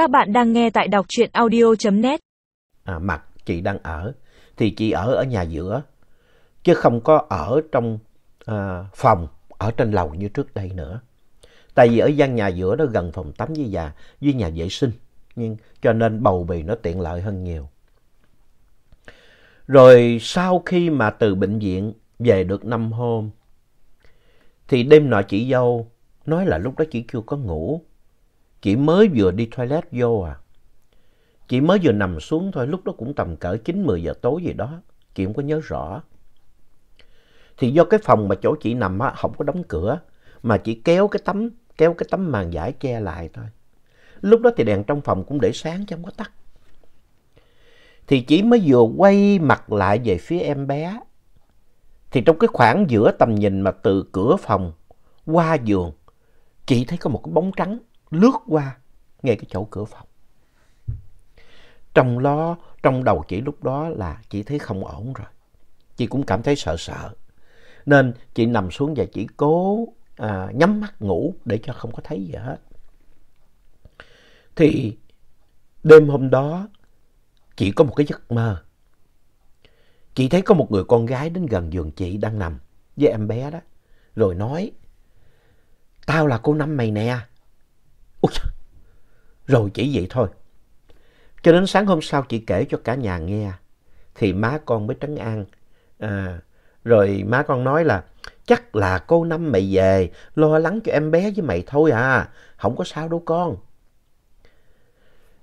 Các bạn đang nghe tại đọc truyện audio.net. À, mặt chị đang ở thì chị ở ở nhà giữa chứ không có ở trong à, phòng ở trên lầu như trước đây nữa. Tại vì ở gian nhà giữa đó gần phòng tắm với nhà, với nhà vệ sinh nhưng cho nên bầu bì nó tiện lợi hơn nhiều. Rồi sau khi mà từ bệnh viện về được năm hôm thì đêm nọ chị dâu nói là lúc đó chị chưa có ngủ. Chị mới vừa đi toilet vô à. Chị mới vừa nằm xuống thôi, lúc đó cũng tầm cỡ 9-10 giờ tối gì đó. Chị không có nhớ rõ. Thì do cái phòng mà chỗ chị nằm á, không có đóng cửa, mà chỉ kéo cái tấm, kéo cái tấm màn giải che lại thôi. Lúc đó thì đèn trong phòng cũng để sáng chứ không có tắt. Thì chị mới vừa quay mặt lại về phía em bé. Thì trong cái khoảng giữa tầm nhìn mà từ cửa phòng qua giường, chị thấy có một cái bóng trắng lướt qua ngay cái chỗ cửa phòng. Trong lo, trong đầu chị lúc đó là chị thấy không ổn rồi. Chị cũng cảm thấy sợ sợ. Nên chị nằm xuống và chị cố à, nhắm mắt ngủ để cho không có thấy gì hết. Thì đêm hôm đó chị có một cái giấc mơ. Chị thấy có một người con gái đến gần giường chị đang nằm với em bé đó. Rồi nói, tao là cô Năm mày nè. Rồi chỉ vậy thôi. Cho đến sáng hôm sau chị kể cho cả nhà nghe. Thì má con mới trấn an. À, rồi má con nói là chắc là cô Năm mày về lo lắng cho em bé với mày thôi à. Không có sao đâu con.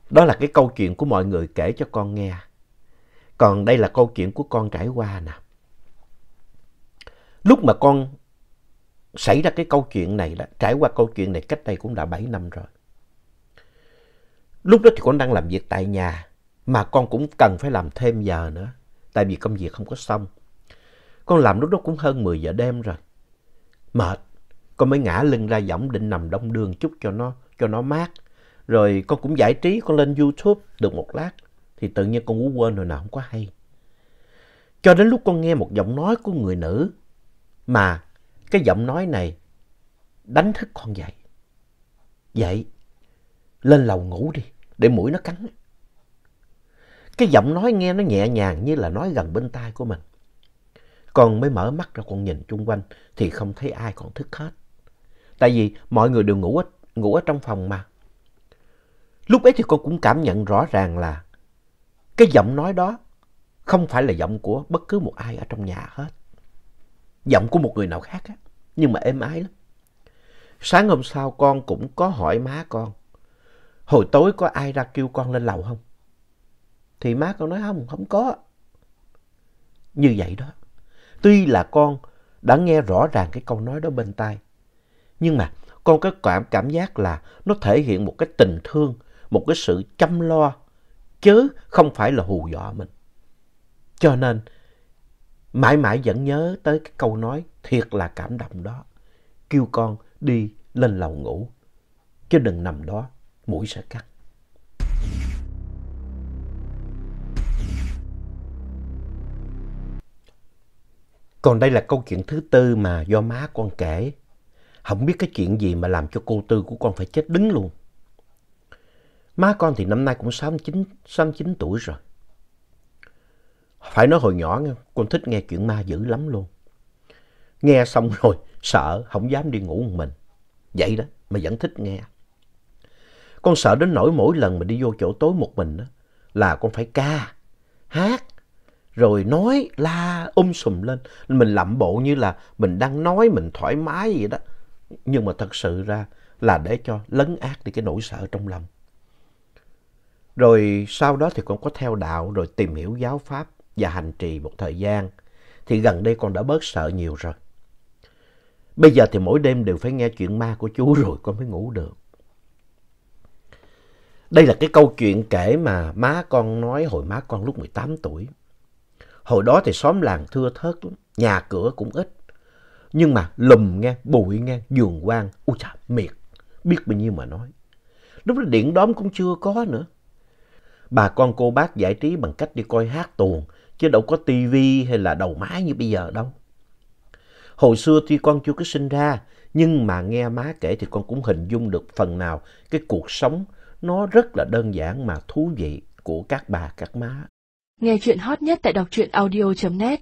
Đó là cái câu chuyện của mọi người kể cho con nghe. Còn đây là câu chuyện của con trải qua nè. Lúc mà con xảy ra cái câu chuyện này đó, trải qua câu chuyện này cách đây cũng đã 7 năm rồi. Lúc đó thì con đang làm việc tại nhà, mà con cũng cần phải làm thêm giờ nữa, tại vì công việc không có xong. Con làm lúc đó cũng hơn 10 giờ đêm rồi. Mệt, con mới ngã lưng ra võng định nằm đông đường chút cho nó, cho nó mát. Rồi con cũng giải trí, con lên YouTube được một lát, thì tự nhiên con cũng quên rồi nào không có hay. Cho đến lúc con nghe một giọng nói của người nữ, mà cái giọng nói này đánh thức con dậy. Dậy, lên lầu ngủ đi, để mũi nó cắn. Cái giọng nói nghe nó nhẹ nhàng như là nói gần bên tai của mình. Con mới mở mắt ra con nhìn chung quanh thì không thấy ai còn thức hết. Tại vì mọi người đều ngủ ở, ngủ ở trong phòng mà. Lúc ấy thì con cũng cảm nhận rõ ràng là cái giọng nói đó không phải là giọng của bất cứ một ai ở trong nhà hết. Giọng của một người nào khác á, nhưng mà êm ái lắm. Sáng hôm sau con cũng có hỏi má con, hồi tối có ai ra kêu con lên lầu không? Thì má con nói không, không có. Như vậy đó. Tuy là con đã nghe rõ ràng cái câu nói đó bên tai, nhưng mà con có cảm, cảm giác là nó thể hiện một cái tình thương, một cái sự chăm lo, chứ không phải là hù dọa mình. Cho nên, mãi mãi vẫn nhớ tới cái câu nói thiệt là cảm động đó. Kêu con đi lên lầu ngủ, chứ đừng nằm đó, mũi sẽ cắt. Còn đây là câu chuyện thứ tư mà do má con kể. Không biết cái chuyện gì mà làm cho cô Tư của con phải chết đứng luôn. Má con thì năm nay cũng 69, 69 tuổi rồi. Phải nói hồi nhỏ con thích nghe chuyện ma dữ lắm luôn. Nghe xong rồi sợ không dám đi ngủ một mình. Vậy đó mà vẫn thích nghe. Con sợ đến nỗi mỗi lần mà đi vô chỗ tối một mình đó, là con phải ca, hát, rồi nói la um sùm lên. Mình lẩm bộ như là mình đang nói mình thoải mái vậy đó. Nhưng mà thật sự ra là để cho lấn át đi cái nỗi sợ trong lòng. Rồi sau đó thì con có theo đạo rồi tìm hiểu giáo pháp và hành trì một thời gian. Thì gần đây con đã bớt sợ nhiều rồi. Bây giờ thì mỗi đêm đều phải nghe chuyện ma của chú rồi con mới ngủ được. Đây là cái câu chuyện kể mà má con nói hồi má con lúc 18 tuổi. Hồi đó thì xóm làng thưa thớt lắm, nhà cửa cũng ít. Nhưng mà lùm nghe, bụi nghe, giường quang, ui chà, miệt, biết bao nhiêu mà nói. Lúc đó điện đóm cũng chưa có nữa. Bà con cô bác giải trí bằng cách đi coi hát tuồng, chứ đâu có tivi hay là đầu máy như bây giờ đâu. Hồi xưa tuy con chưa có sinh ra, nhưng mà nghe má kể thì con cũng hình dung được phần nào cái cuộc sống nó rất là đơn giản mà thú vị của các bà, các má. Nghe chuyện hot nhất tại đọc truyện audio.net